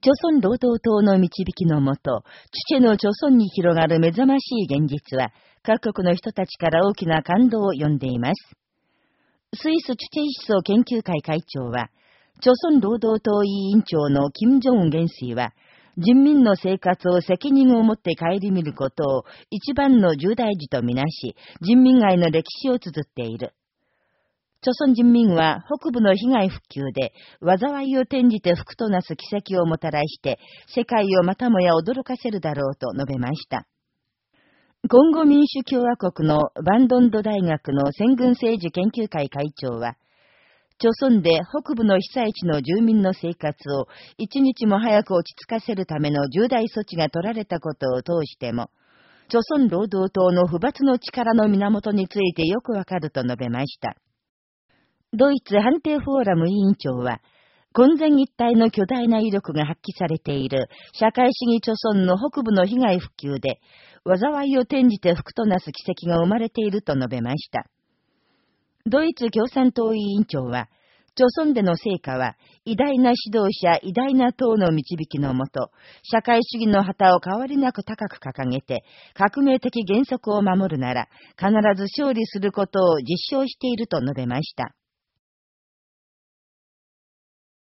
朝鮮労働党の導きのもと、チュチェの朝鮮に広がる目覚ましい現実は、各国の人たちから大きな感動を呼んでいます。スイスチュチェ思想研究会会長は、朝鮮労働党委員長の金正恩元帥は、人民の生活を責任を持って顧みることを一番の重大事とみなし、人民愛の歴史を綴っている。朝鮮人民は北部の被害復旧で、災いを転じて福となす奇跡をもたらして、世界をまたもや驚かせるだろうと述べました。コンゴ民主共和国のバンドンド大学の戦軍政治研究会会長は、朝鮮で北部の被災地の住民の生活を一日も早く落ち着かせるための重大措置が取られたことを通しても、朝鮮労働党の不罰の力の源についてよくわかると述べました。ドイツ判定フォーラム委員長は、混然一体の巨大な威力が発揮されている社会主義貯村の北部の被害復旧で、災いを転じて福となす奇跡が生まれていると述べました。ドイツ共産党委員長は、朝村での成果は、偉大な指導者、偉大な党の導きのもと、社会主義の旗を変わりなく高く掲げて、革命的原則を守るなら、必ず勝利することを実証していると述べました。